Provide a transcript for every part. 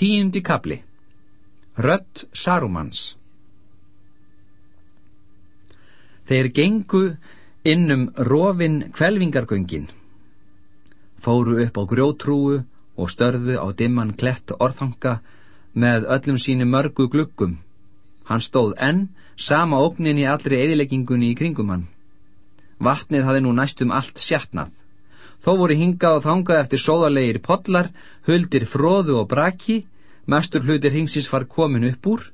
Tíundi kapli Rött Sarumans Þeir gengu innum rofin kvelvingargöngin, fóru upp á grjótrúu og störðu á dimman klett orðfanga með öllum síni mörgu gluggum. Hann stóð enn, sama ógnin í allri eðileggingunni í kringum hann. Vatnið hafi nú næstum allt sjartnað. Þó voru hingað og þangað eftir sóðalegir podlar, huldir fróðu og braki, mestur hlutir hingsins var komin upp úr,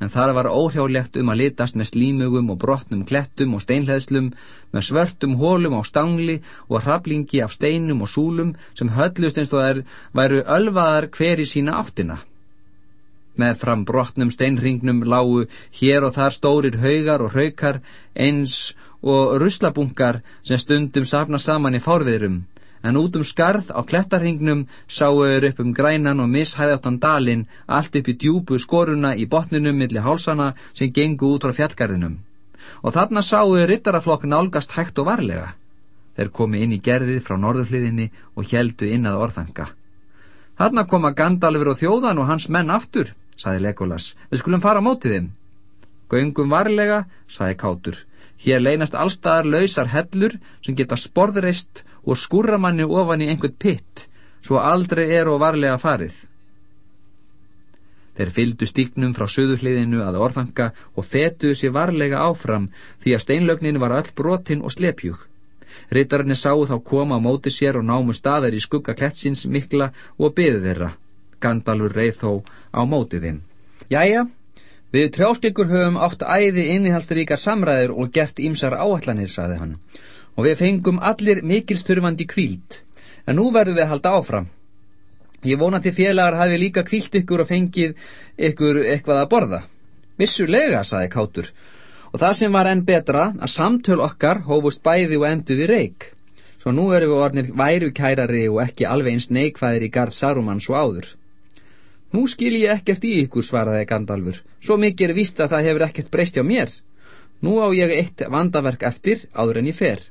en þar var óhjálegt um að litast með slímugum og brotnum klettum og steinleðslum, með svörtum hólum á stangli og hrablingi af steinum og súlum sem höllust eins og þær væru ölvaðar hver í sína áttina. Með fram brotnum steinringnum lágu hér og þar stórir haugar og hraukar eins og ruslabungar sem stundum safna saman í fárviðrum, en út um skarð á klettarhingnum sáuður upp um grænan og mishæðáttan dalin allt upp í djúbu skoruna í botninum millir hálsana sem gengu út frá fjallgarðinum. Og þarna sáuður rittaraflokk nálgast hægt og varlega. Þeir komi inn í gerðið frá norðurhliðinni og heldu inn að orðanga. Þarna koma Gandalfur og þjóðan og hans menn aftur, saði Legolas. Við skulum fara á mótið þeim. Göngum varlega, saði Kátur. Hér leynast allstaðar lausar hellur sem geta sporðreist og skúra manni ofan í einhvern pitt, svo aldrei er og varlega farið. Þeir fyldu stíknum frá söðuhliðinu að orðanga og fetuðu sér varlega áfram því að steinlögnin var öll brotinn og slepjúg. Rittararnir sáu þá koma á móti sér og námu staðar í skugga klettsins mikla og byðu þeirra. Gandalfur reið þó á mótið þeim. Jæja, Við trjáskyggur höfum átt æði innihalstaríkar samræður og gert ímsar áallanir, saði hann, og við fengum allir mikilsturfandi kvíld, en nú verðum við að halda áfram. Ég vona til félagar hafi líka kvílt ykkur og fengið ykkur eitthvað að borða. Vissulega, saði Kátur, og það sem var enn betra að samtöl okkar hófust bæði og enduði reik. Svo nú erum við orðnir væru kærari og ekki alveg eins neikvæðir í gard Saruman svo áður. Nú skil ég ekkert í ykkur, svaraði Gandalfur. Svo mikið er víst að það hefur ekkert breyst hjá mér. Nú á ég eitt vandaverk eftir, áður en ég fer.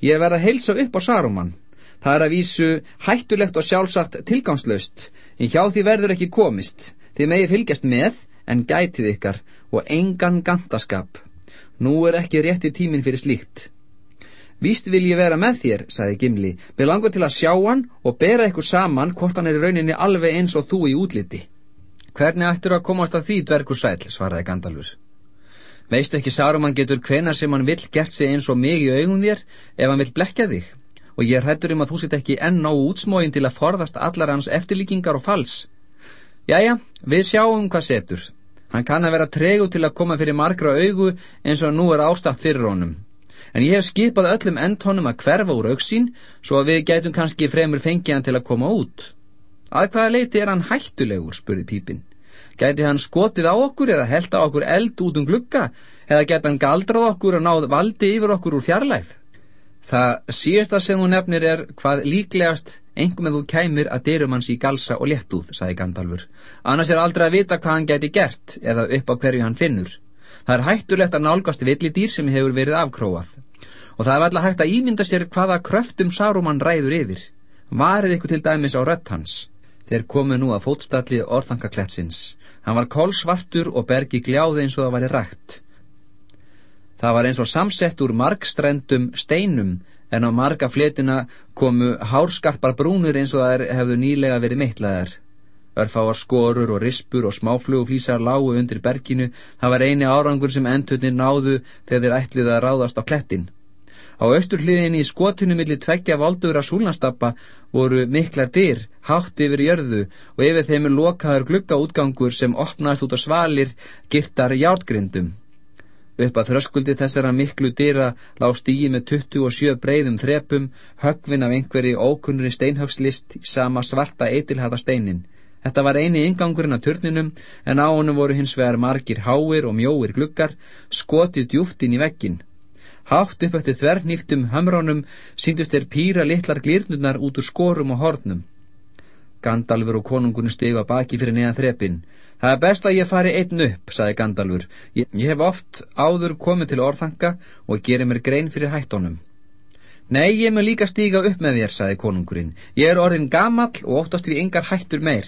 Ég verð að heilsa upp á Saruman. Það er að vísu hættulegt og sjálfsagt tilgangslaust, en hjá því verður ekki komist. Þið megi fylgjast með, en gætið ykkar, og engan gandaskap. Nú er ekki rétti tímin fyrir slíkt. Víst vil ég vera með þér, sagði Gimli. Mér langar til að sjá hann og bera ykkur saman hvort hann er í rauninni alveg eins og þú í útliti. Hvernig ættur að komast að því, dvergur sæl, svaraði Gandalfur. Veistu ekki Saruman getur hvena sem hann vill gert sig eins og mig í augum þér ef hann vill blekja þig og ég hrættur um að þú sitt ekki enn á útsmóin til að forðast allar hans eftirlíkingar og fals. Jæja, við sjáum hvað setur. Hann kann að vera tregu til að koma fyrir margra augu eins og nú er ástatt fyrir honum en ég hef skipað öllum endtónum að hverfa úr auksín svo að við gætum kannski fremur fengið hann til að koma út. Að hvaða leiti er hann hættulegur, spurði Pípin. Gæti hann skotið á okkur eða held á okkur eld út um glugga eða gæti hann galdrað okkur og náð valdi yfir okkur úr fjarlæð? Það síðasta sem þú nefnir er hvað líklegast engum en þú kæmir að dyrum hans í galsa og léttúð, sagði Gandalfur. Annars er aldrei að vita hvað hann gæti gert eða upp á hverju hann finnur. Það er hættulegt að nálgast villidýr sem hefur verið afkróað og það er alltaf hægt að ímynda sér hvaða kröftum Saruman ræður yfir. Varið ykkur til dæmis á rött hans. Þeir komu nú að fótstalli orðangaklettsins. Hann var kólsvartur og bergi gljáði eins og það væri rægt. Það var eins og samsett úr margstrendum steinum en á marga fletina komu hárskarpar brúnur eins og þær hefðu nýlega verið mittlaðar. Örfáar skorur og rispur og smáfluguflísar lágu undir berginu. Það var eini árangur sem endutnir náðu þegar þeir ætlið að ráðast á klettin. Á austurhliðinni í skotinu millir tveggja valdugra súlnastappa voru miklar dyr, hátt yfir jörðu og yfir þeim er lokaður gluggaútgangur sem opnaðist út á svalir girtar jártgrindum. Upp að þröskuldi þessara miklu dyra lág stígi með 27 breyðum þrepum, högvin af einhverji ókunnri steinhögslist í sama svarta eitilhata steinin. Þetta var eini ingangurinn að turninum en á honum voru hins vegar margir háir og mjóir gluggar, skotið djúft inn í veggin. Hátt upp eftir þvernýftum hömránum síndust þeir pýra litlar glirnurnar út úr skorum og hornum. Gandalfur og konungunni stegu að baki fyrir neðan þrepin. Það er best að ég fari einn upp, saði Gandalfur. Ég, ég hef oft áður komið til orðhanga og gerir mér grein fyrir hættónum. Nei, ég mun líka stíga upp með þér, saði konungurinn. Ég er orðin gamall og óttast við yngar hættur meir.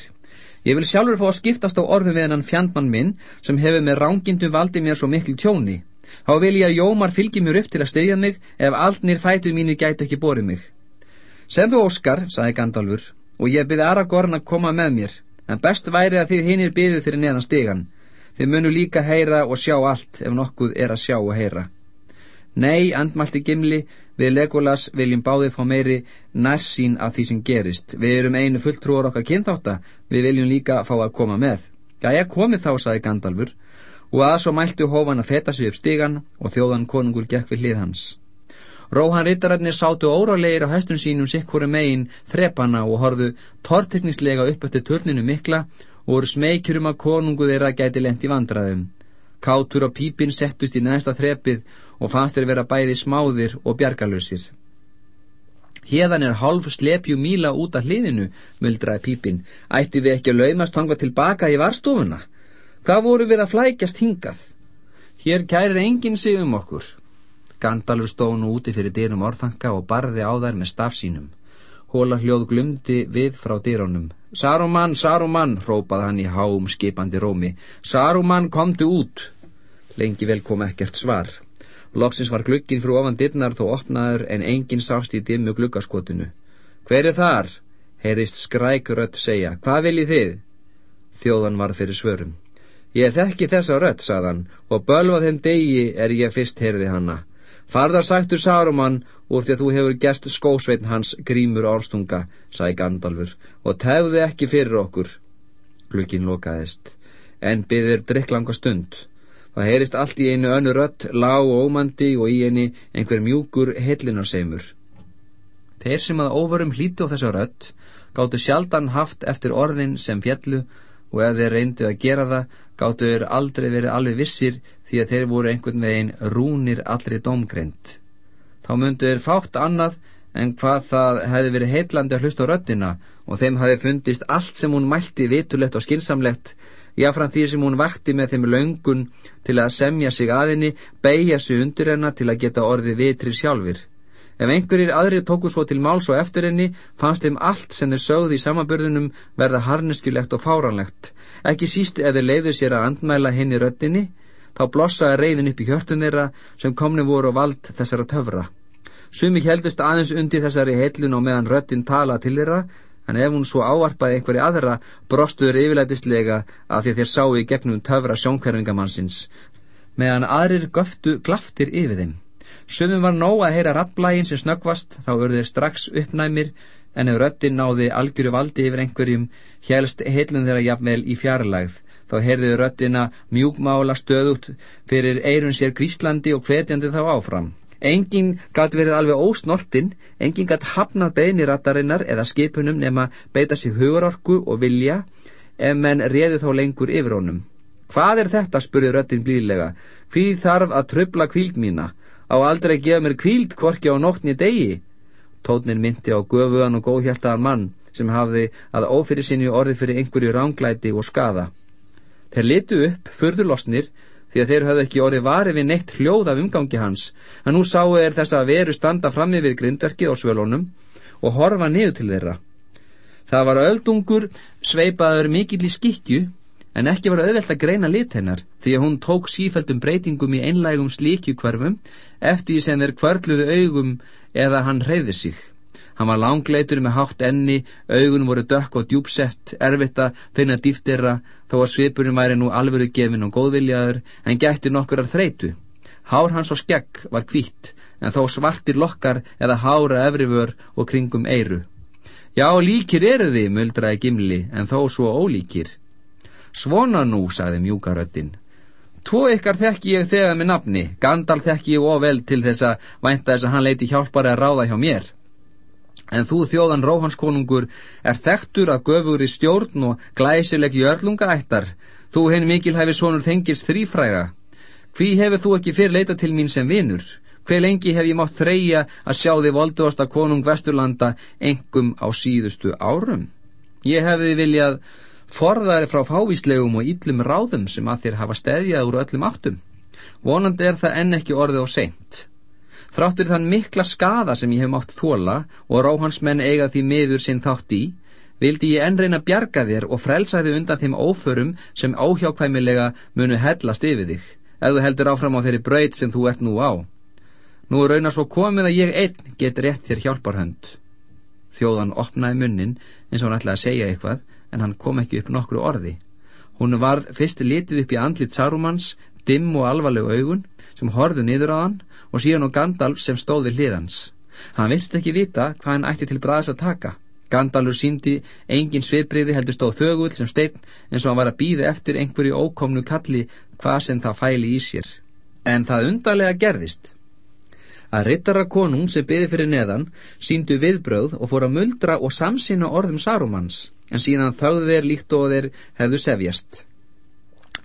Ég vil sjálfur fá að skiptast á orðum við hennan fjandmann minn sem hefur með rángindu valdi mér svo miklu tjóni. Þá vil ég að Jómar fylgi mér upp til að stegja mig ef aldnir fætur mínir gætu ekki borið mig. Sem þú Óskar, sagði Gandalfur, og ég byrði Aragorn að koma með mér, en best væri að þið hinnir byðu fyrir neðan stegan. Þið munu líka heyra og sjá allt ef nokkuð er að sjá og heyra. Nei, andmalti Gimli, við Legolas viljum báðið fá meiri nærsín af því sem gerist. Við erum einu fulltrúar okkar kynþáta, við viljum líka fá að koma með. Já, ég komið þá, saði Gandalfur, og að svo mæltu hófan að feta sig upp stigan og þjóðan konungur gekk við hlið hans. Róhan rittararnir sátu órálegir á hestun sínum sikkvori megin þrepana og horðu torteknislega upp eftir törninu mikla og voru smekjur um að konungu þeirra gæti lent í vandraðum. Kátur og pípin settust í næsta þrepið og fannst þeir vera bæði smáðir og bjargalösir. Hérðan er halv slepju míla út af hliðinu, muldraði pípin. Ætti við ekki að laumast hanga tilbaka í varstofuna? Hvað voru við að flækjast hingað? Hér kærir enginn sig um okkur. Gandalfur stónu úti fyrir dyrum orðanka og barði á þær með stafsínum. Hóla hljóð glumdi við frá dyrónum. Saruman, Saruman, rópaði hann í háum skipandi rómi. Saruman, komdu út. Lengi vel kom ekkert svar. Loksins var glukkin frú ofan dyrnar þó opnaður en enginn sást í dimmu glukkaskotinu. Hver er þar? Heyrist skrækurött segja. Hvað viljið þið? Þjóðan var fyrir svörum. Ég þekki þessa rött, sagðan, og bölvað þeim degi er ég fyrst heyrði hanna. Farðar sagtur Saruman úr því að þú hefur gest skósveitn hans grímur árstunga, sagði Gandalfur, og tefði ekki fyrir okkur. Glukkin lokaðist, en byður drikklanga stund. Það heyrist allt í einu önnu rött, lág og ómandi og í eini einhver mjúkur hellinarseimur. Þeir sem að óvarum hlítu á þessa rött gáttu sjaldan haft eftir orðin sem fjallu og ef þeir reyndu að gera það gáttu þeir aldrei verið alveg vissir því að þeir voru einhvern veginn rúnir allri domgreint. Þá myndu þeir fátt annað en hvað það hefði verið heitlandi að hlusta á röttina og þeim hefði fundist allt sem hún mælti vitulegt og skilsamlegt jáfram því sem hún vakti með þeim löngun til að semja sig aðinni, beigja sig undir hennar til að geta orði vitri sjálfur. Ef einhverjir aðrir tóku svo til máls og eftir henni, fannst þeim allt sem þeir sögði í samanbörðunum verða harneskjulegt og fáranlegt. Ekki síst ef þeir leiðu sér að andmæla henni röttinni, þá blossaði reyðin upp í hjörtun þeirra sem komni voru á vald þessara töfra. Sumi heldust aðeins undir þessari heilun og meðan röttin tala til þeirra, en ef hún svo áarpaði einhverju aðra, brostuður yfirlætislega af því að þeir sáu í gegnum töfra sjónkverfingamannsins, meðan aðrir göftu glaftir yfir þeim. Sumum var nóg að heyra rattblægin sem snöggvast, þá urðir strax uppnæmir, en ef röttin náði algjöru valdi yfir einhverjum, helst heilun þeirra jafnvel í fjarlægð, þá heyrðu röttina mjúkmála stöðut fyrir eirun sér kvíslandi og hvetjandi þá áfram. Engin gæti verið alveg ósnortinn, engin gæti hafnað beinirattarinnar eða skipunum nema beita sig hugurorku og vilja, ef menn reði þá lengur yfir honum. Hvað er þetta, spurði röttin blíðlega, hví þarf að tröfla kvíld mína? Á aldrei að gefa mér kvíld kvorki á nóttni degi. Tótnin myndi á göfuðan og góðhjartaðan mann sem hafði að ófyrir sinni orði fyrir einhverju ránglæti og skada. Þeir litu upp, fyrðurlosnir, því að þeir höfðu ekki orði varið við neitt hljóð af umgangi hans, en nú sáu þeir þessa veru standa frammi við grindverkið á svölunum og horfa niður til þeirra. Það var öldungur sveipaður mikill í skikju en ekki var auðvelt að greina lit hennar því að hún tók sífældum breytingum í einlægum slíkjukvarfum eftir því sem þeir kvörluðu augum eða hann hreyði sig. Hann var langleitur með hátt enni, augun voru dökk og djúpsett, erfitt að finna dýftirra þó að svipurinn væri nú alvöru gefin og góðviljaður en gætti nokkur að þreitu. Hár hans og skegg var kvítt en þó svartir lokkar eða hára efriför og kringum eiru. Já, líkir eru þið, muldraði Gimli, en þó svo ólíkir. Svona nú, sagði mjúkaröttin. Tvo ykkar þekki ég þegar með nafni, Gandalf þekki ég ovel til þess að vænta þess að hann leiti hjálpari að ráða hjá mér. En þú þjóðan Róhanskonungur er þekktur að göfur í stjórn og glæsileg jörlungaættar. Þú henn mikil hefði sonur þengils þrýfræga. Hví hefur þú ekki fyrir leita til mín sem vinur? Hver lengi hef ég mátt þreja að sjá þið volduasta konung Vesturlanda engum á síðustu árum? Ég hefði viljað forðari frá fávíslegum og íllum ráðum sem að þér hafa steðjað úr öllum áttum. Vonandi er það enn ekki orðið á seint. Þráttur þann mikla skada sem ég hef mátt þóla og ráhansmenn eiga því miður sinn þátt í, vildi ég enn reyna bjarga þér og frelsa þig undan þeim óförum sem óhjákvæmilega munu hellast yfir þig, ef þú heldur áfram á þeirri braut sem þú ert nú á. Nú er rauna svo komið að ég einn get rétt þér hjálparhönd. Þjóðan opnaði munnin eins og hann ætlaði að segja eitthvað, en hann kom ekki upp nokkru orði. Hún varð fyrst litið upp í andlit Sarumans, dimm og alvarlegu augun, sem horðu niður á hann, og síðan á Gandalf sem stóði hliðans. Hann vilst ekki vita hvað hann ætti til bræðs að taka. Gandalfur síndi engin svipriði heldur stóð þögull sem stein eins og hann var að býða eftir einhverju ókomnu kalli hvað sem það fæli í sér. En það undarlega gerðist. Að rittara konung sem byði fyrir neðan síndu viðbröð og fór að muldra og samsina orðum Sarumans en síðan þáðu þeir líkt og þeir hefðu sefjast.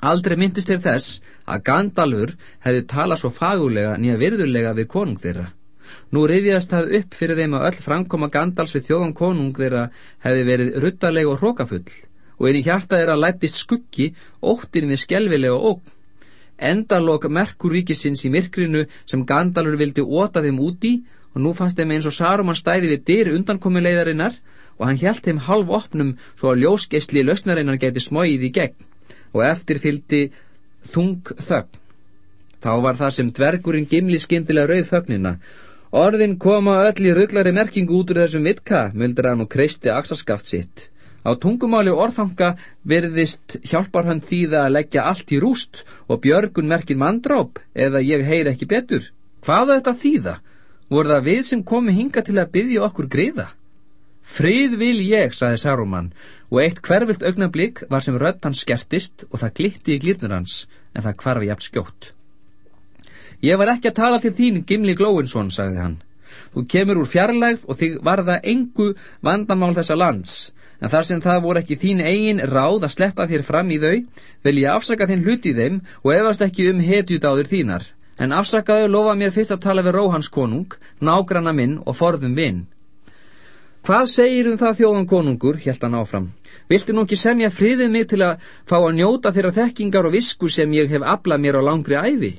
Aldrei myndist þeir þess að Gandalfur hefði talað svo fagulega nýja virðulega við konung þeirra. Nú rifjast það upp fyrir þeim að öll framkoma Gandals við þjóðan konung þeirra hefði verið ruttaleg og hrókafull og einn í hjarta þeirra lættist skuggi óttin við skjelvilega ógn. Endalok Merkuríkisins í myrkrinu sem Gandalfur vildi óta þeim úti og nú fannst þeim eins og Saruman stæði við dyr undankomuleiðarinnar og hann hjælt þeim halv opnum svo að ljósgeistli lausnarinnar geti smóið í gegn og eftir fylgdi þung þögn. Þá var það sem dvergurinn gimli skindilega rauð þögnina Orðin koma öll í rugglari merkingu út úr þessum vitka, möldur hann og kreisti aksaskaft sitt. Á tungumáli orðfanga verðist hjálparhönd þýða að leggja allt í rúst og björgun merkin mandráp eða ég heyr ekki betur. Hvaða þetta þýða? Voru það við sem komi hinga til að byggja okkur greiða? Frið vil ég, saði Saruman, og eitt hverfilt augnablík var sem rödd hans skertist og það glitti í glirnur hans, en það kvarfi jafn skjótt. Ég var ekki að tala til þín, Gimli Glóinsson, sagði hann. Þú kemur úr fjarlægð og þig varða engu vandamál þessa lands, en þar sem það voru ekki þín eigin ráð að sleppa þér fram í þau, vil ég afsaka þinn hlut í þeim og efast ekki um hetjudáður þínar. En afsakaðu lofa mér fyrst að tala við Róhans konung, nágranna minn og forðum vinn. Hvað segir um það þjóðan konungur, helt hann áfram. Viltu nú ekki semja friðið mig til að fá að njóta þeirra þekkingar og visku sem ég hef aflað mér á langri æfi?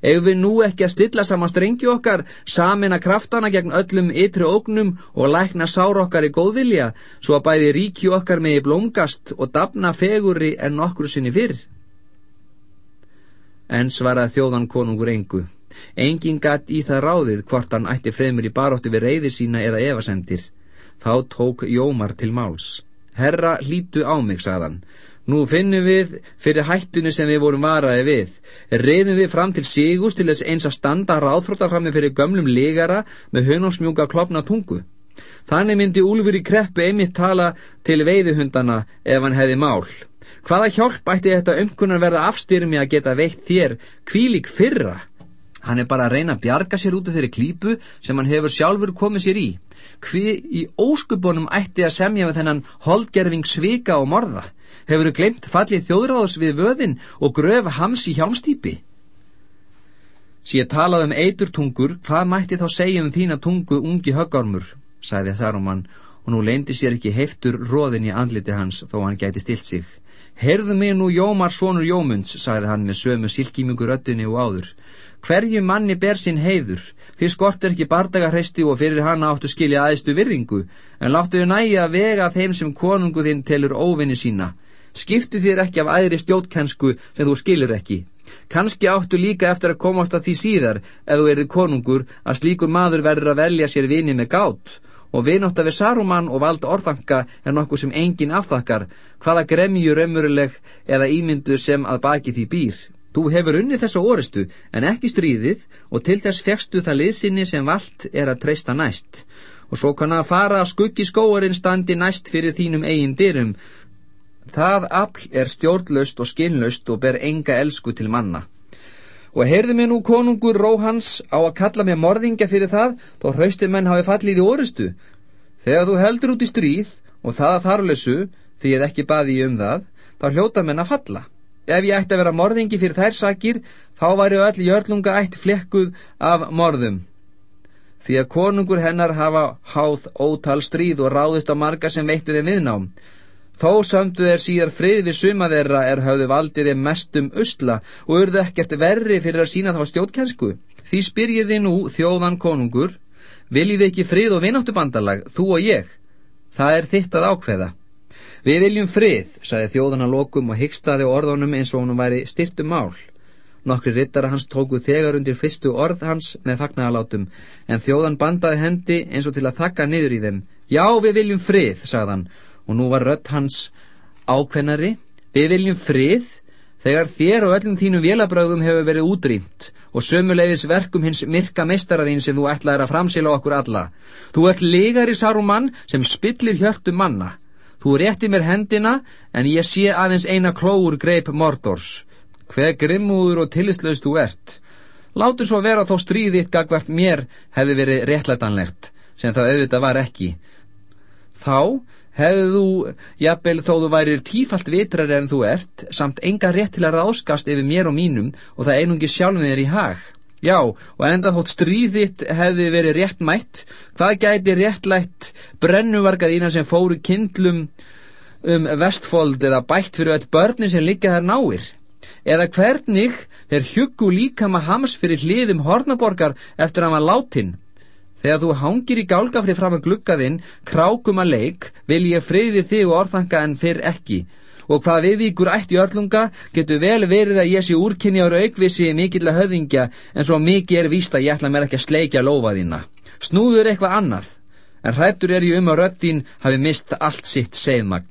Ef við nú ekki að stilla saman strengi okkar, samina kraftana gegn öllum ytri ógnum og lækna sár okkar í góðvilja, svo að bæði ríki okkar með í blómgast og dafna fegurri en okkur sinni fyrr. En svaraði þjóðan konungur engu. Engin gatt í það ráðið hvort hann ætti fremur í baróttu við reyði sína eða evasendir. Þá tók Jómar til máls. Herra, hlítu á mig, sagðan. Nú finnum við fyrir hættunni sem við vorum varaði við. Reyðum við fram til sígus til þess eins að standa ráðfróta fram með fyrir gömlum ligara með hönosmjúka klopna tungu. Þannig myndi Úlfur í kreppu einmitt tala til veiðuhundana ef hann hefði mál. Hvaða hjálp ætti þetta umkunar verða afstyrmi að geta veitt þér kvílik fyrra? Hann er bara að reyna að bjarga sér út af þeirri klípu sem hann hefur sjálfur komið sér í. Hví í óskubunum ætti að semja með þennan holdgerfing svika og morða? Hefur þau glemt fallið þjóðráðs við vöðin og gröf hams í hjálmstýpi? Sér talað um eiturtungur, hvað mætti þá segja um þína tungu ungi höggármur, sagði Saruman og nú leindi sér ekki heftur róðin í andliti hans þó hann gæti stilt sig. Herðu mig nú Jómar sonur Jómunds, sagði hann með sömu silkímingu röttinni og áður. Hverju manni ber sinn heiður, fyrir skort er ekki bardagarhreisti og fyrir hana áttu skilja aðeistu virðingu, en láttu þau næja að vega þeim sem konungu þinn telur óvinni sína skiptu þér ekki af æðri stjótkensku sem þú skilur ekki. Kanski áttu líka eftir að komast að því síðar, ef þú erið konungur, að slíkur maður verður að velja sér vini með gátt, og vinótt að við Saruman og vald orðanka er nokkuð sem engin afþakkar, hvaða gremjur ömmuruleg eða ímyndu sem að baki því býr. Þú hefur unnið þessa orustu, en ekki stríðið, og til þess fegstu það liðsynni sem vald er að treysta næst. Og svo kann að fara að skuggi skóarinn standi næst fyrir þínum eigin dyrum, Það afl er stjórnlaust og skinnlaust og ber enga elsku til manna. Og heyrði mér nú konungur Róhans á að kalla mér morðingja fyrir það, þó hraustir menn hafi fallið í orustu. Þegar þú heldur út í stríð og það að þarlesu, því ég ekki baði um það, þá hljóta menn að falla. Ef ég ætti að vera morðingi fyrir þær sakir, þá væri öll jörlunga ætti flekkuð af morðum. Því að konungur hennar hafa háð ótal stríð og ráðist á marga sem veittu þeim viðnám. Þó sömdu þeir síðar frið við suma þeirra er hafðu valdið þeim mestum usla og urðu ekkert verri fyrir að sína þá stjótkensku. Því spyrjiði nú þjóðan konungur, viljið ekki frið og vináttubandalag, þú og ég? Það er þitt að ákveða. Við viljum frið, sagði þjóðana lokum og hyggstaði orðunum eins og honum væri styrtu mál. Nokkri rittara hans tóku þegar undir fyrstu orð hans með fagnaðalátum, en þjóðan bandaði hendi eins og til að þakka niður í þeim. Já, við viljum frið, sagðan, og nú var rött hans ákvennari. Við viljum frið, þegar þér og öllum þínum vélabröðum hefur verið útrýmt og sömuleiðis verkum hins myrka meistaraðín sem þú ætlaðir að framsila okkur alla. Þú ert legar í Saruman sem spillir hjörtu manna. Þú rétti mér hendina, en ég sé aðeins eina klóur greip Mordors hver grimmúður og tillitslaust þú ert. Látu svo vera þó stríðitt gagvart mér hefði verið réttlætanlegt, sem það auðvitað var ekki. Þá hefðu þú, jafnvel þó þú værir tífalt vitrar en þú ert, samt enga rétt til að ráskast yfir mér og mínum og það einungi sjálfum þér í hag. Já, og enda þótt stríðitt hefði verið réttmætt, hvað gæti réttlætt brennuvarkaðína sem fóru kindlum um vestfold eða bætt fyrir öll börni sem liggja þar náir? Eða hvernig þeir huggu líkama hams fyrir hliðum hornaborgar eftir að var látin. Þegar þú hangir í gálgafrið fram að gluggaðinn, krákum að leik, vil ég friði þig og orðanga en fyrr ekki. Og hvað við ykkur ætti örlunga, getur vel verið að ég sé úrkynni ára aukvisi mikill að höfðingja, en svo mikið er víst að ég ætla mér ekki að sleikja lofaðina. Snúður eitthvað annað, en hrættur er ég um að röddín hafi mist allt sitt segðmagn.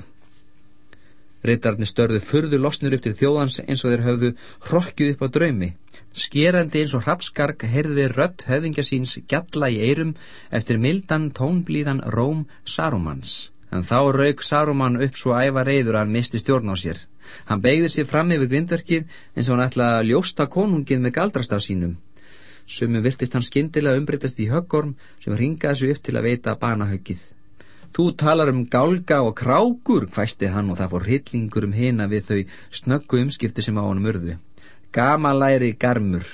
Rittarnir störðu furðu losnur upp til þjóðans eins og þeir höfðu hrokkjuð upp á draumi. Skerandi eins og hrapskark heyrði rött höfðingja síns gjalla í eirum eftir mildan tónblíðan Róm Sarumans. En þá rauk Saruman upp svo æfa reyður að hann misti stjórn á sér. Hann beigði sér fram yfir grindverkið eins og hann ætlaði að ljósta konungin með galdrastaf sínum. Sumum virtist hann skindilega umbreytast í höggorm sem ringaði sig upp til að veita banahöggið. Þú talar um gálga og krákur, hvæsti hann og það fór hillingur um hina við þau snöggu umskipti sem á honum urðu. Gamalæri garmur.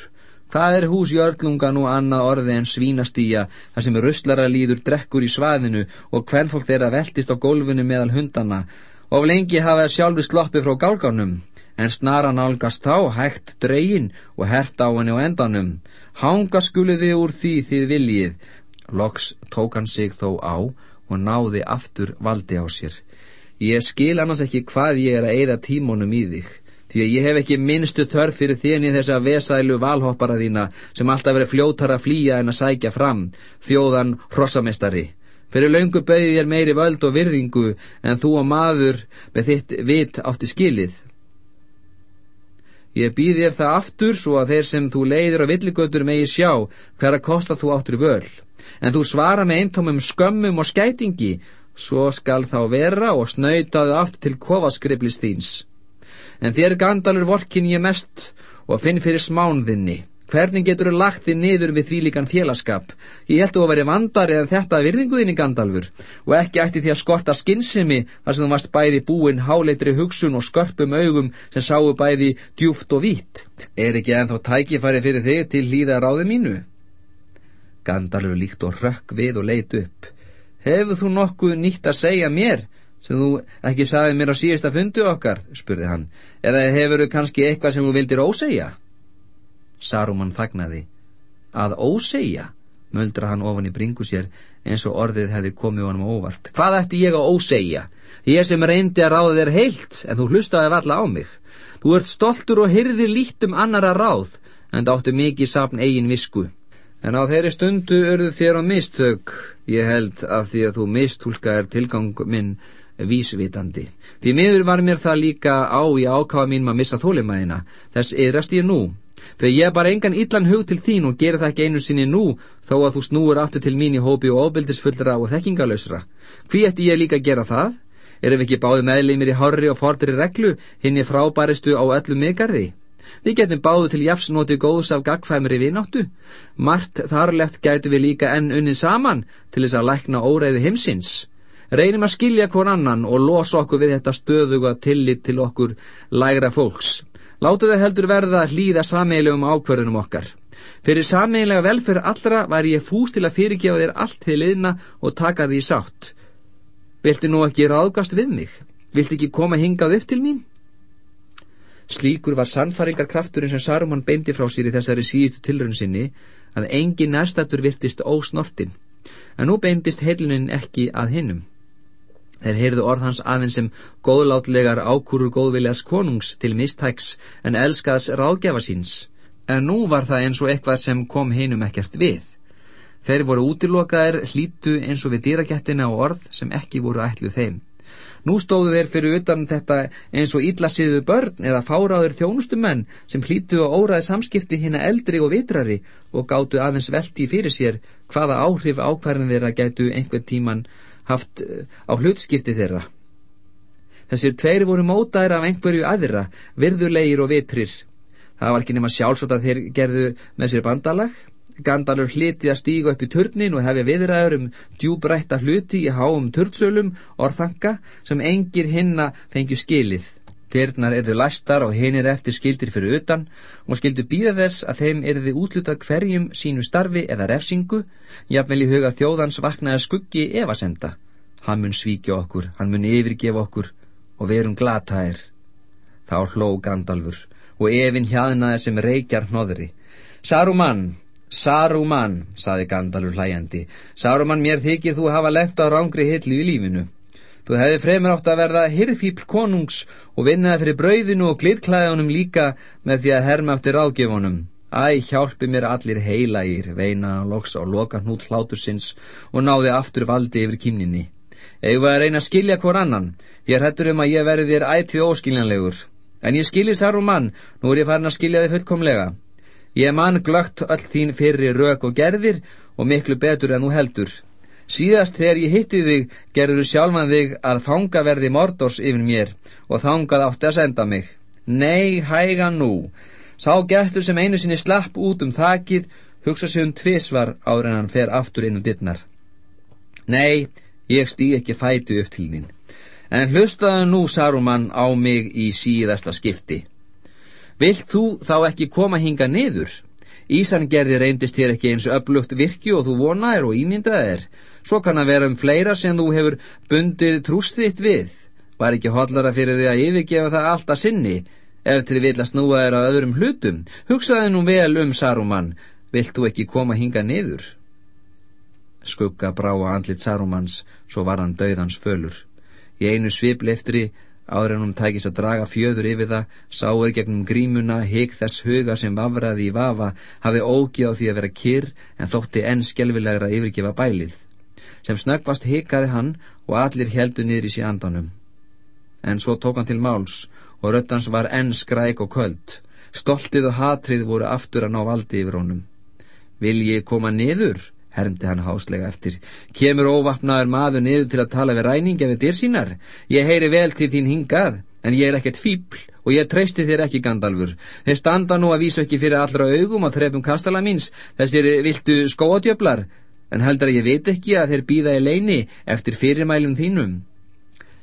Hvað er hús jörlunga nú annað orði en svínastýja, þar sem rustlara líður drekkur í svaðinu og hvern fólk þeirra veltist á gólfinu meðal hundana, og lengi hafa sjálfi sloppi frá gálgánum, en snara nálgast þá, hægt dregin og hert á henni á endanum. Hanga skuluði úr því þið viljið. Loks tók hann sig þó á, og náði aftur valdi á sér. Ég skil annars ekki hvað ég er að eida tímonum í þig, því að ég hef ekki minnstu törf fyrir þéni þessa vesælu valhoppara þína sem alltaf verið fljótar að flýja en að sækja fram, þjóðan hrossamestari. Fyrir laungu bauði þér meiri völd og virðingu en þú og maður með þitt vit átti skilið. Ég býð þér það aftur svo að þeir sem þú leiðir á villigötur megi sjá hver að kosta þú áttur völ en þú svara með eintómum skömmum og skætingi, svo skal þá vera og snautaðu aftur til kofaskriblis þíns. En þér gandalur vorkin ég mest og finn fyrir smánðinni. Hvernig getur þú lagt þið niður við því líkan félagskap? Ég held þú að veri vandari en þetta virðinguðinni gandalfur og ekki ætti því að skorta skinnsemi þar sem þú varst bæði búin háleitri hugsun og skörpum augum sem sáu bæði djúft og vít. Er ekki enþá tækifæri fyrir þig til hlýða ráði mínu? Gandalfur líkt og rökk við og leit upp. Hefur þú nokkuð nýtt að segja mér sem þú ekki sagði mér á síðasta fundu okkar, spurði hann, eða hefur þú kannski eitthvað sem þú vildir ósegja? Saruman þagnaði. Að ósegja, möldra hann ofan í bringu sér eins og orðið hefði komið honum óvart. Hvað ætti ég að ósegja? Ég sem reyndi að ráða þér heilt, en þú hlustaði valla á mig. Þú ert stoltur og hyrðir líkt um annara ráð, en það áttu mikið sapn eigin visku. En á þeirri stundu örðu þér á mistök, ég held að því að þú mistúlka er tilgang minn vísvitandi. Því miður var mér það líka á í ákafa mín maður missa þólimæðina, þess yðrast ég nú. Þegar ég bara engan illan hug til þín og gera það ekki einu sinni nú, þó að þú snúur aftur til mín í hópi og óbyldisfullra og þekkingalösra. Hví ætti ég líka að gera það? Erum við ekki báði meðleimir í horri og fordri reglu, hinn ég frábæristu á öllu migarði? Við getum báðu til jafsnóti góðs af gagfæmri vináttu. Mart þarlegt gætu við líka enn unnið saman til þess að lækna óreiði heimsins. Reynum að skilja hvort annan og losa okkur við þetta stöðuga tillit til okkur lægra fólks. Látu þau heldur verða að hlýða sameilegum ákverðunum okkar. Fyrir sameilega velferð allra væri ég fúst til að fyrirgefa þér allt til liðna og taka því sátt. Vilti nú ekki ráðgast við mig? Vilti ekki koma hingað upp til mín? Slíkur var sannfaringarkrafturinn sem Saruman beindi frá sér í þessari síðustu tilrönd sinni að engin næstatur virtist ósnortin, en nú beindist heilunin ekki að hinnum. Þeir heyrðu orð hans aðeins sem góðlátlegar ákúrur góðviljas konungs til mistæks en elskaðs ráðgjafa síns. En nú var það eins og eitthvað sem kom heinum ekkert við. Þeir voru útilokaðir hlítu eins og við dýrakettina og orð sem ekki voru ætluð þeim. Nú stóðu þeir fyrir utan þetta eins og íllasiðu börn eða fáráður þjónustumenn sem hlítu og óraði samskipti hinn eldri og vitrari og gáttu aðeins velti fyrir sér hvaða áhrif ákvarðin þeirra gætu einhver tíman haft eh, á hlutskipti þeirra. Þessir tveir voru mótaðir af einhverju aðra, virðulegir og vitrir. Það var ekki nema sjálfsagt að þeir gerðu með sér bandalag. Gandalur hliti að stíga upp í turnin og hefja viðræður um djúbrætta hluti í háum turtsölum, orðanga, sem engir hinna fengju skilið. Dyrnar erðu læstar og hinir eftir skildir fyrir utan og skildu býða þess að þeim erði útlutað hverjum sínu starfi eða refsingu, jafnvel í huga þjóðans vaknaði skuggi evasenda. Hann mun svíkja okkur, hann mun yfirgefa okkur og verum glataðir. Þá hló Gandalfur og Evin hjaðnaði sem reykjar hnoðri. Saruman, Saruman, saði Gandalfur hlæjandi, Saruman mér þykir þú hafa lent á rángri hillu í lífinu. Þú hefði fremur átt að verða hirðfípl konungs og vinnaði fyrir brauðinu og glirklæðunum líka með því að herma eftir ráðgefunum. Æ, hjálpi mér allir heilagir, veina loks á loka hnút hlátusins og náði aftur valdi yfir kýmninni. Eða að reyna að skilja hvor annan. Ég hættur um að ég verði þér ættið óskiljanlegur. En ég skilir þar og mann, nú er ég farin að skilja þið fullkomlega. Ég mann glögt öll þín fyrir rauk og gerðir og miklu betur en þú heldur. Síðast þegar ég hitti þig gerður sjálfan þig að fanga verði mordors yfir mér og þangað átti að senda mig. Nei, hæga nú. Sá gestur sem einu sinni slapp út um þakið hugsa sig um tvísvar áður en hann fer aftur inn um dittnar. Nei, ég stý ekki fæti upp til þín. En hlustaðu nú, Saruman, á mig í síðasta skipti. Vilt þú þá ekki koma hinga niður? Ísangerði reyndist þér ekki eins öflugt virki og þú vonaðir og ímyndaðir. Svo kann að vera um fleira sem þú hefur bundið trúst þitt við. Var ekki hodlara fyrir því að yfirgefa það alltaf sinni, ef til vilja snúa þér á öðrum hlutum. Hugsaði nú vel um Saruman, vilt þú ekki koma hinga niður? Skugga brá að andlit Sarumans, svo var hann döðans fölur. Í einu svipli eftri Áður en hún tækist að draga fjöður yfir það, sáur gegnum grímuna, higg þess huga sem vafraði í vafa, hafi ógi á því að vera kyrr en þótti enn skjelvilegra að yfirgefa bælið. Sem snöggvast hikaði hann og allir heldu niður í sí andanum. En svo tók hann til máls og röttans var enn skræk og köld. Stoltið og hatrið voru aftur að ná valdi yfir honum. Vil ég koma niður? hermdi hann háslega eftir. Kemur óvapnaður maður niður til að tala við ræninga við dyr sínar? Ég heyri vel til þín hingað, en ég er ekkert fíbl og ég treysti þér ekki, Gandalfur. Þeir standa nú að vísa ekki fyrir allra augum á þrefum kastala míns, þessir viltu skóadjöflar, en heldur að ég veit ekki að þeir býða í leini eftir fyrirmælum þínum.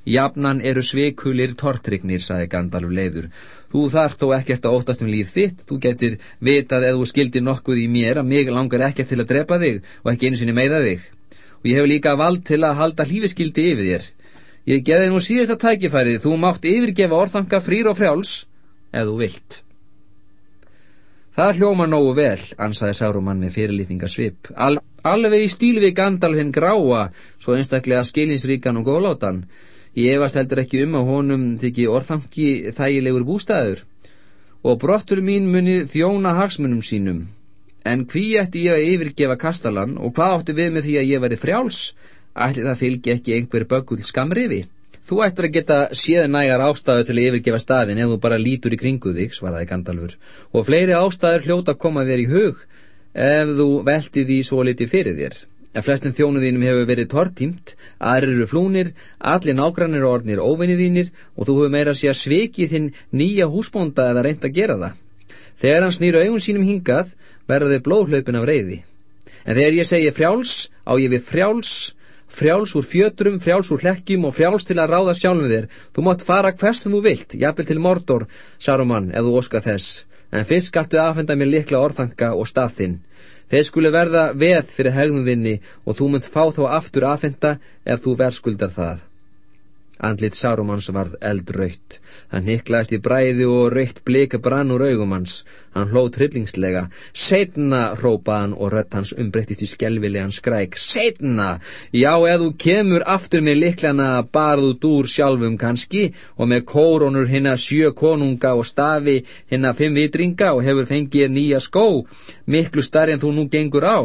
Jafnan eru sveikulir tortrygnir, saði Gandalf leiður. Þú þarf þó ekkert að óttast um líð þitt, þú getur vitað eða þú skildir nokkuð í mér að mig langar ekkert til að drepa þig og ekki einu sinni meða þig. Og ég hef líka vald til að halda hlífiskildi yfir þér. Ég geði nú síðasta tækifærið, þú mátt yfirgefa orðfanga frýr og frjáls, eða þú vilt. Það hljóma nógu vel, ansaði Sárumann með fyrirlýtningarsvip. Al alveg í stíl við Gandalfinn gráa, svo einstaklega skilinsríkan og góðlátan. Ég efast heldur ekki um að honum þykki orðfangi þægilegur bústæður og brottur mín muni þjóna hagsmunum sínum. En hví ætti ég að yfirgefa kastalan og hvað átti við með því að ég veri frjáls? Ætli það fylgi ekki einhver böggull skamriði? Þú ættir að geta séð nægar ástæðu til að yfirgefa staðin ef þú bara lítur í kringu þig, svaraði Gandalfur, og fleiri ástæður hljóta að koma þér í hug ef þú velti því svo litið fyrir þér. En flestum þjónuðínum hefur verið tortímt, aðrir eru flúnir, allir nágrannir og orðnir óvinniðínir og þú hefur meira að sé að sveki þinn nýja húsbónda eða reynd að gera það. Þegar hann snýru augun sínum hingað, verður þau blóðhlaupin af reyði. En þegar ég segi frjáls, á ég við frjáls, frjáls úr fjötrum, frjáls úr hlekkjum og frjáls til að ráða sjálfum þér. Þú mátt fara hvers sem þú vilt, jafnvel til Mordor, Saruman, ef þú oska þess. En fyrst skaltu aðfenda mér likla orðanka og stað þinn. Þeir skulu verða veð fyrir hegðunðinni og þú munt fá þá aftur aðfenda ef þú verðskuldar það. Andlit Sarumans varð eldrautt. Hann hiklaðist í bræði og raukt blika brann úr augum hans. Hann hlóð trillingslega. Setna, rópaði hann og rött hans umbreyttist í skelvilegan skræk. Setna! Já, ef þú kemur aftur með liklana barðu dúr sjálfum kannski og með kórónur hinna sjö konunga og stafi hinna fimm vitringa og hefur fengið nýja skó, miklu starri en þú nú gengur á.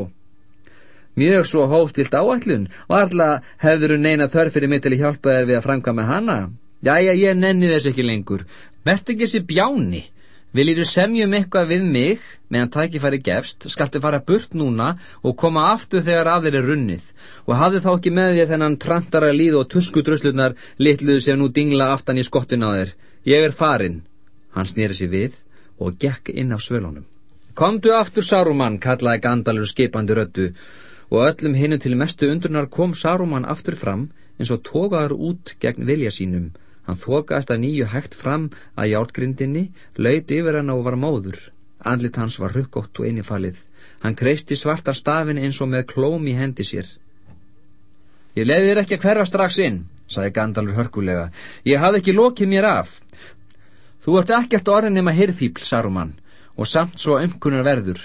Mjög svo hóstilt áallun og alltaf hefður neina þörf fyrir mig til að hjálpa þér við að framkvæma hana. Jæja, ég nenni þess ekki lengur. Vert ekki þessi bjáni. Viljið þú semjum eitthvað við mig meðan tækifæri gefst, skaltu fara burt núna og koma aftur þegar að þeir er runnið og hafðu þá ekki með því þennan trantara líð og tuskudröslunar litluðu sem nú dingla aftan í skottin á þér. Ég er farin. Hann snýri sér við og gekk inn á svölunum. Komdu aftur, Sárumann, kallaði Gandalur skipandi rödu og öllum hinnu til mestu undrunar kom Saruman aftur fram eins og tókaður út gegn vilja sínum. Hann þokast að nýju hægt fram að hjálpgrindinni, laut yfir hann og var móður. Andlit hans var rukkótt og einifalið. Hann kreisti svartar stafin eins og með klóm í hendi sér. Ég leiði þér ekki að hverfa strax inn, sagði Gandalfur hörkulega. Ég hafði ekki lokið mér af. Þú ert ekkert orðin nema hirðfíbl, Saruman, og samt svo umkunar verður.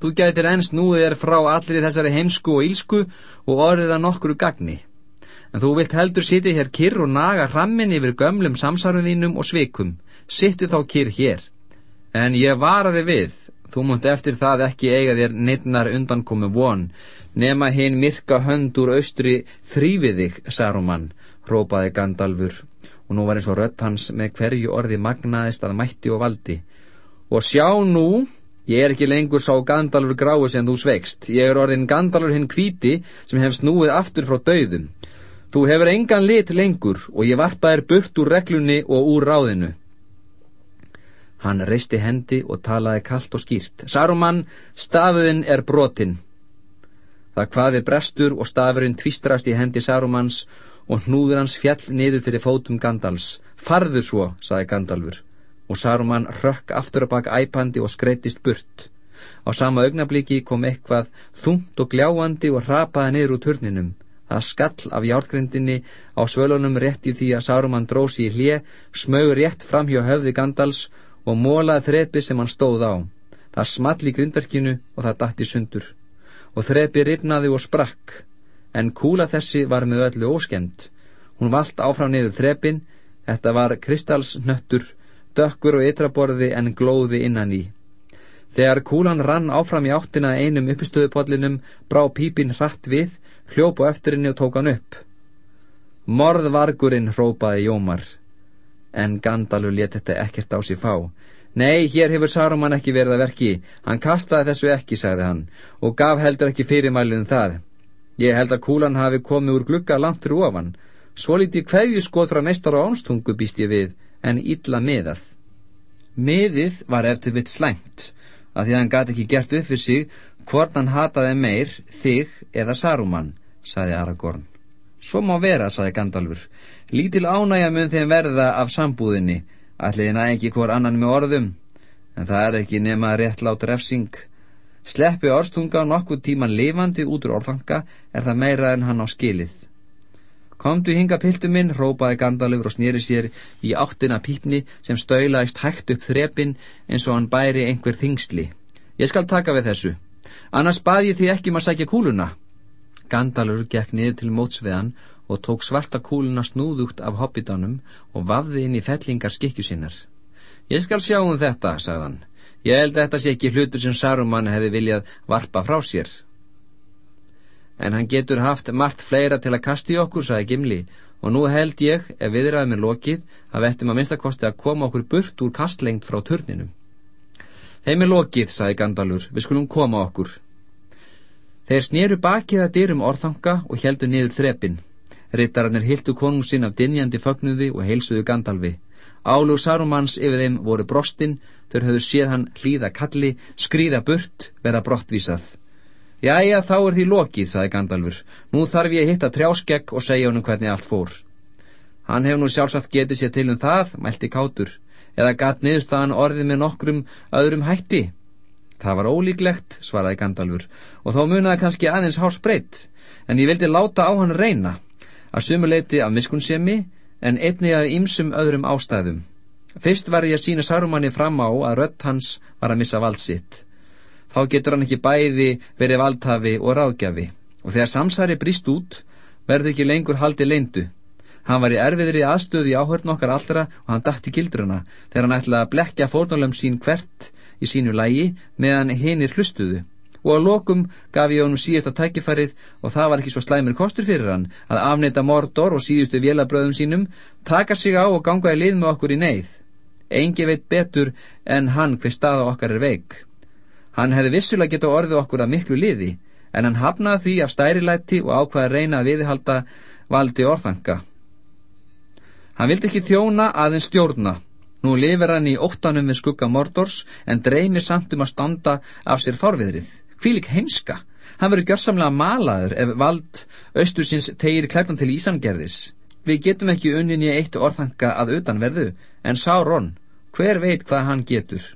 Þú gætir ennst núið er frá allir þessari heimsku og ílsku og orðið að nokkuru gagni. En þú vilt heldur sitja hér kyrr og naga hrammin yfir gömlum samsarðinum og svikum. Sitti þá kyrr hér. En ég varaði við, þú múnt eftir það ekki eiga þér neittnar undankomi von, nema hinn myrka hönd úr austri þrýfiðig, Saruman, rópaði Gandalfur, og nú var eins og rött hans með hverju orði magnaðist að mætti og valdi. Og sjá nú, Ég er ekki lengur sá Gandalfur grái sem þú sveikst. Ég er orðin Gandalfur hinn kvíti sem hef snúið aftur frá dauðum. Þú hefur engan lit lengur og ég varpa þér burt úr reglunni og úr ráðinu. Hann reisti hendi og talaði kallt og skýrt. Saruman, stafiðin er brotin. Það hvaði brestur og stafurinn tvistrast í hendi Sarumans og hnúður hans fjall niður fyrir fótum Gandals. Farðu svo, saði Gandalfur og Saruman rökk aftur að baka æpandi og skreittist burt. Á sama augnabliki kom eitthvað þungt og gljáandi og rapaði niður úr turninum. Það skall af hjálpgrindinni á svölunum rétt í því að Saruman drósi í hlje, smög rétt fram hjá höfði Gandals og mólaði þrepi sem hann stóð á. Það small í grindarkinu og það dætti sundur. Og þrepi ripnaði og sprakk. En kúla þessi var með öllu óskemmt. Hún vald áfram niður þrepin, þetta var kristalsnöttur dökkur og ytraborði en glóði innan í. Þegar kúlan rann áfram í áttina einum uppistöðupollinum brá pípin hratt við, hljóp á eftirinni og tók hann upp. Morðvargurinn hrópaði Jómar, en Gandalur let þetta ekkert á sig fá. Nei, hér hefur Saruman ekki verið að verki, hann kastaði þessu ekki, sagði hann, og gaf heldur ekki fyrirmælið um það. Ég held að kúlan hafi komið úr glugga langt fyrir ofan, svo lítið hverju skoð frá meistar á ánstungu býst ég við, en illa miðað. Miðið var eftir vitt slæmt, af því að hann gati ekki gert upp fyrir sig hvort hann hataði meir, þig eða Saruman, saði Aragorn. Svo má vera, saði Gandalfur, lítil ánægja mun þeim verða af sambúðinni, alliðina ekki hvort annan með orðum, en það er ekki nema réttlátt refsing. Sleppi orðstunga nokkuð tíman lifandi út úr orðfanga er það meira en hann á skilið. Komdu hinga piltu minn, rópaði Gandalfur og snýri sér í áttina pípni sem stöulaðist hægt upp þrepin eins og hann bæri einhver þingsli. Ég skal taka við þessu. Annars bað ég því ekki um að sækja kúluna. Gandalfur gekk niður til mótsveðan og tók svarta kúluna snúðugt af hobbitanum og vafði inn í fellingar skikju sinnar. Ég skal sjá um þetta, sagðan. Ég held að þetta sé ekki hlutur sem Saruman hefði viljað varpa frá sér. En hann getur haft margt fleira til að kasti okkur, sagði Gimli, og nú held ég, ef viðræðum er lokið, að vettum að minnstakosti að koma okkur burt úr kastlengt frá turninum. Þeim er lokið, sagði Gandalur, við skulum koma okkur. Þeir snýru bakið að dyrum orðanga og heldu niður þrepin. Rittararnir hildu konung sinn af dinjandi fögnuði og heilsuðu Gandalfi. Álur Sarumans yfir þeim voru brostin, þau höfðu séð hann hlýða kalli, skrýða burt, vera brottvísað. Jæja, þá er því lokið, saði Gandalfur. Nú þarf ég að hitta trjáskegg og segja honum hvernig allt fór. Hann hefur nú sjálfsagt getið sér til um það, mælti kátur, eða gatt niðurstaðan orðið með nokkrum öðrum hætti. Það var ólíklegt, svaraði Gandalfur, og þá munaði kannski aðeins hás breytt, en ég vildi láta á hann reyna, að sumuleiti af miskunnsemi, en einni af ýmsum öðrum ástæðum. Fyrst var ég að sína Sarumanni fram á að rött hans var að missa vald sitt. Þá getur hann ekki bæði verið valdhafi og ráðgjafi og þegar samsari brist út verður ekki lengur haldi leindu. Hann var í erfiðri aðstöði áhörn okkar allra og hann dætti gildruna þegar hann ætlaði að blekja fórnálum sín hvert í sínu lægi meðan hinnir hlustuðu og á lokum gaf ég honum síðast á tækifærið og það var ekki svo slæmur kostur fyrir hann að afneita mordor og síðustu vélabröðum sínum, taka sig á og ganga í lið með okkur í neyð. Engi veit betur en hann hver staða okkar er veik. Hann hefði vissulega geta orðið okkur að miklu liði, en hann hafnaði því af stærilæti og ákvaði að reyna að viðhalda valdi orðanga. Hann vildi ekki þjóna aðeins stjórna. Nú lifir hann í óttanum við skugga mordors en dreymir samt um að standa af sér fárviðrið. Hvílik heimska. Hann verður gjörsamlega malaður ef vald austursins tegir klæfnan til Ísangerðis. Við getum ekki unnin í eitt orðanga að utanverðu, en Sáron, hver veit hvað hann getur?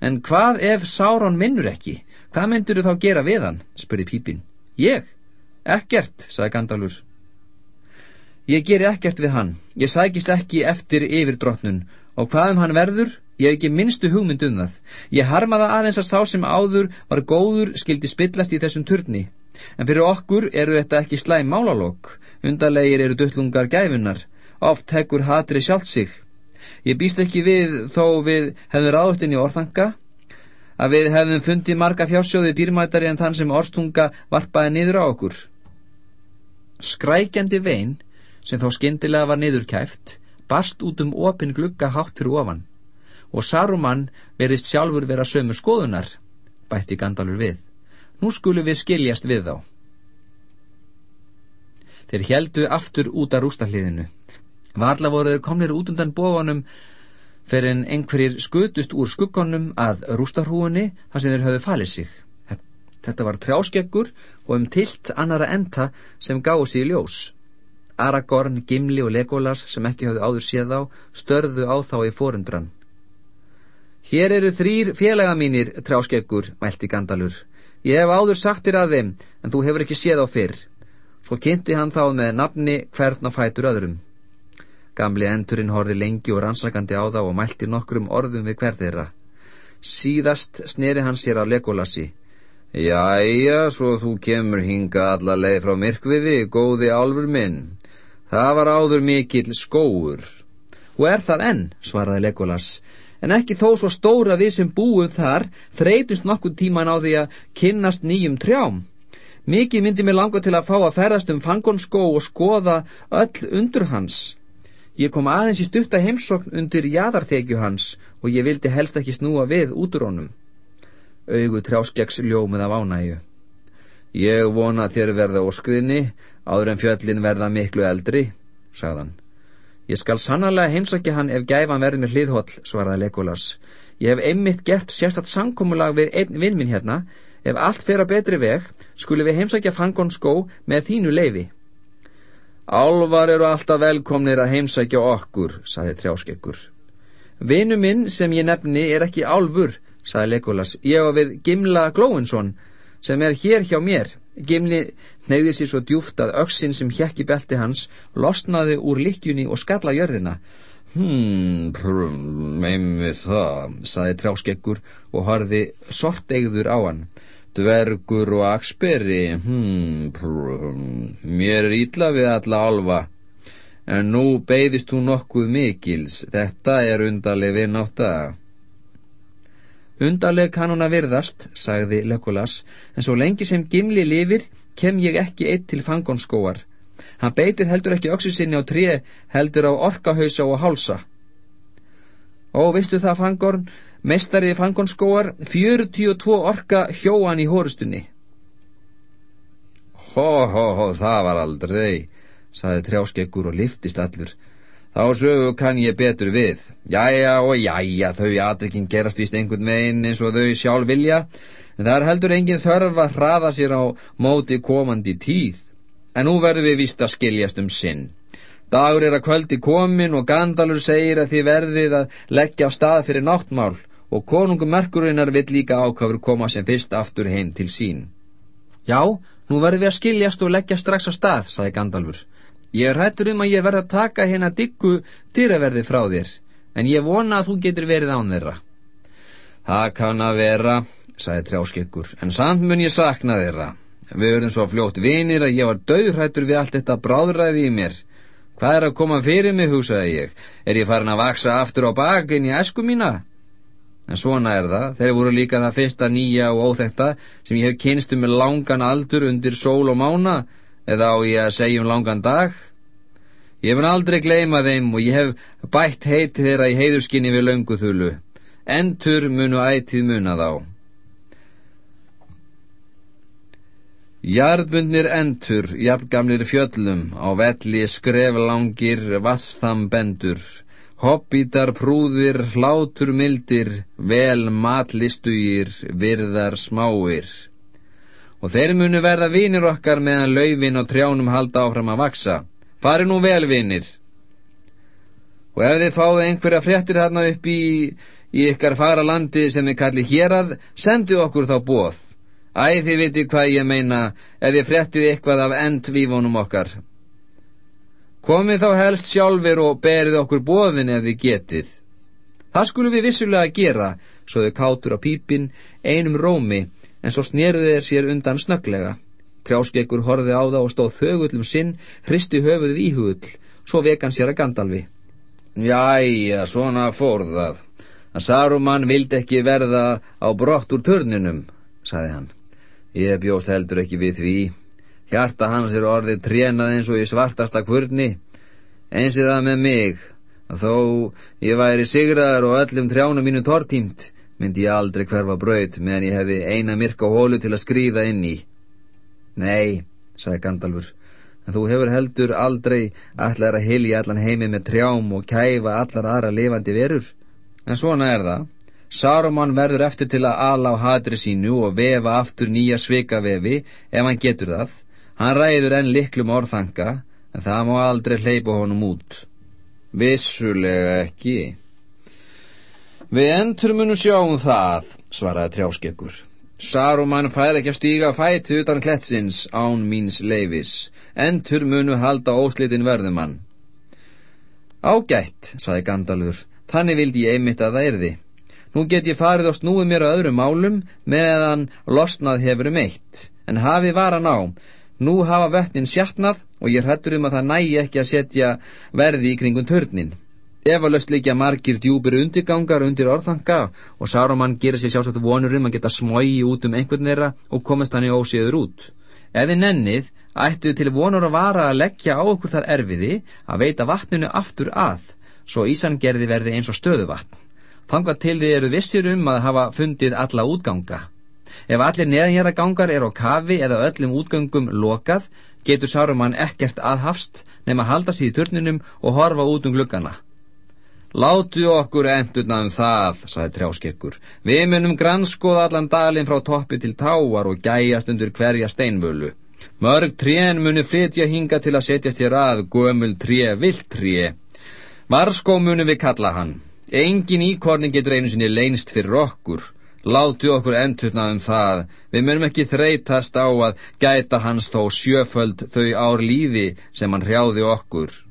En hvað ef Sáron minnur ekki? Hvað myndur þú þá gera við hann? spurði Pípin. Ég? Ekkert, sagði Gandalfur. Ég geri ekkert við hann. Ég sækist ekki eftir yfir drotnun og hvað um hann verður? Ég hef ekki minnstu hugmynd um það. Ég harmaða aðeins að sá sem áður var góður skildi spillast í þessum turni. En fyrir okkur eru þetta ekki slæm málalokk. Undarlegir eru duttlungar gæfunar. Oft heggur hatri sjálft sig. Ég býst ekki við þó við hefðum ráðustinn í orðanga að við hefðum fundið marga fjársjóði dýrmætari en þann sem orstunga varpaði niður á okkur. Skrækjandi vein, sem þó skindilega var niðurkæft, barst út um opin glugga hátt fyrir ofan og Saruman verist sjálfur vera sömu skoðunar, bætti Gandalfur við. Nú skulum við skiljast við þá. Þeir heldu aftur út af rústahliðinu. Varla voruður komnir út undan bóðunum fyrir en einhverjir skutust úr skuggonum að rústahrúunni þar sem þeir höfðu falið sig. Þetta var trjáskeggur og um tilt annara enta sem gáði sig í ljós. Aragorn, Gimli og Legolas sem ekki höfðu áður séð á störðu á þá í forundran. Hér eru þrýr félaga mínir, trjáskeggur, mælti Gandalur. Ég hef áður sagt þér að þeim, en þú hefur ekki séð á fyrr. Svo kynnti hann þá með nafni hvern á fætur öðrum. Gamli endurinn horfi lengi og rannsakandi á þá og mælti nokkrum orðum við hver þeirra. Síðast sneri hann sér á Legolasi. Jæja, svo þú kemur hinga alla leið frá myrkviði, góði álfur minn. Það var áður mikill skóur. Og er það enn, svaraði Legolas en ekki þó svo stóra við sem búum þar þreytust nokkur tíman á því að kynnast nýjum trjám. Mikið myndi mér langa til að fá að ferðast um fangonskó og skoða öll undur hans. Ég kom aðeins í stutta heimsokn undir jæðarþekju hans og ég vildi helst ekki snúa við út úr honum. Augu trjáskeggs ljómið af ánægu. Ég vona þér verða óskriðni áður en fjöllin verða miklu eldri, sagðan. Ég skal sannarlega heimsækja hann ef gæfan verður með hliðhóll, svaraði Legolas. Ég hef einmitt gert sérstatt samkómulag við einn vinn minn hérna. Ef allt fer að betri veg, skulle við heimsækja Fangon skó með þínu leifi. Álvar eru alltaf velkomnir að heimsækja okkur, saði trjáskekkur. Vinu minn sem ég nefni er ekki álfur, saði Legolas. Ég á við Gimla Glóinsson, sem er hér hjá mér. Gimli neyði sér svo djúft að öksinn sem hjekki belti hans losnaði úr likjunni og skalla jörðina. Hmm, meimi það, saði trjáskeggur og harði sortegður á hann. Dvergur og aksperi, hmm, mér er ítla við alla alfa. En nú beigðist þú nokkuð mikils, þetta er undarlega við náttaða. Undarleg kann hún að virðast, sagði Legolas, en svo lengi sem Gimli lifir, kem ég ekki eitt til fangonskóar. Hann beitir heldur ekki öksu sinni á tré, heldur á orkahausa og hálsa. Ó, veistu það, fangorn, mestarið fangonskóar, 42 orka hjóan í hóristunni. Hó, hó, hó, það var aldrei, sagði trjáskeggur og liftist allur. Þá sögu kann ég betur við. Jæja og jæja, þau atvikinn gerast vist einhvern veginn eins og þau sjálf vilja, en það er heldur engin þörf að hraða sér á móti komandi tíð. En nú verðum við vist að skiljast um sinn. Dagur er að kvöldi komin og Gandalur segir að þið verðið að leggja á stað fyrir náttmál og konungum merkurinnar vill líka ákafur koma sem fyrst aftur heim til sín. Já, nú verðum við að skiljast og leggja strax á stað, saði Gandalfur. Ég hættur um að ég verða að taka hérna diggu dýraverði frá þér, en ég vona að þú getur verið án þeirra. Það kann að vera, sagði trjáskekkur, en samt mun ég sakna þeirra. Við verðum svo fljótt vinir að ég var döðrættur við allt þetta bráðræði í mér. Hvað er að koma fyrir mig, hugsaði ég. Er ég farin að vaksa aftur á bakinn í esku mína? En svona er það. Þeir voru líka það fyrsta nýja og óþekta sem ég hef kynstu með langan aldur undir sól og mána, eða á ég að segja um langan dag. Ég mun aldrei gleyma þeim og ég hef bætt heiti þeirra í heiðurskinni við lönguþulu. Entur munu ætið muna þá. Jarðbundnir entur, jafngamlir fjöllum, á velli skreflangir, vassþambendur, hobbítar prúðir, hlátur mildir, vel matlistugir, virðar smáir. Og þeir munu verða vinir okkar meðan laufin og trjánum halda áfram að vaksa. Fari nú vel vinir. Og ef þið fáðu einhverja fréttir hérna upp í, í ykkar fara landi sem þið kalli hérað, sendu okkur þá bóð. Æ, þið viti hvað ég meina ef ég frettið eitthvað af endvífonum okkar. Komið þá helst sjálfur og berið okkur bóðin ef þið getið. Það skulum við vissulega gera, svo þau kátur á pípin, einum rómi, en svo snerðu þeir sér undan snögglega. Trjáskekkur horfið á það og stóð þögullum sinn, hristi höfuðið í hugull, svo vekan sér að Gandalfi. Jæja, svona fór það. Að Saruman vildi ekki verða á brott úr törninum, saði hann. Ég bjóst heldur ekki við því. Hjarta hans er orðið trénað eins og í svartasta kvörni. Eins það með mig. Þó ég væri sigraðar og öllum trjánum mínu tortímt, myndi ég aldrei hverfa braut meðan ég hefði eina myrka hólu til að skrýða inn í. Nei, sagði Gandalfur, en þú hefur heldur aldrei allar að hilja allan heimi með trjám og kæfa allar aðra lifandi verur. En svona er það. Saruman verður eftir til að ala á hatri sínu og vefa aftur nýja svikavefi ef hann getur það. Hann ræður enn liklum orðanga, en það má aldrei hleypa honum út. Vissulega ekki. Við endur munum sjáum það, svaraði trjáskekkur. Saruman fær ekki að stíga fæti utan klettsins án míns leifis. Endur munu halda óslitin verðumann. Ágætt, saði Gandalfur, þannig vildi ég einmitt að það erði. Nú get ég farið og snúið mér að öðrum málum meðan losnað hefur um eitt. En hafið varan á. Nú hafa vötnin sjartnað og ég hrættur um að það nægi ekki að setja verði í kringun törnin. Efalöst líkja margir djúpir undirgangar undir orðanga og Sárumann gerir sér sjálfsagt vonur um að geta smói út um einhvern þeirra og komast hann í óséður út. Eði nennið ættu til vonur að vara að leggja á okkur þar erfiði að veita vatninu aftur að, svo ísangerði verði eins og stöðuvatn. Fangvað til þið eru vissir um að hafa fundið alla útganga. Ef allir neðanjara gangar er á kafi eða öllum útgöngum lokað, getur Sárumann ekkert aðhafst nema halda sér í turninum og horfa út um gluggana. Látu okkur endurna um það, saði trjáskekkur. Við munum granskoða allan dalinn frá toppi til táar og gæjast undir hverja steinvölu. Mörg trén munu flytja hinga til að setjast hér að, gömul tré, vilt tré. Varskó munum við kalla hann. Engin íkorning getur einu sinni leinst fyrir okkur. Látu okkur endurna um það. Við munum ekki þreytast á að gæta hans þó sjöföld þau ár lífi sem hann hrjáði okkur.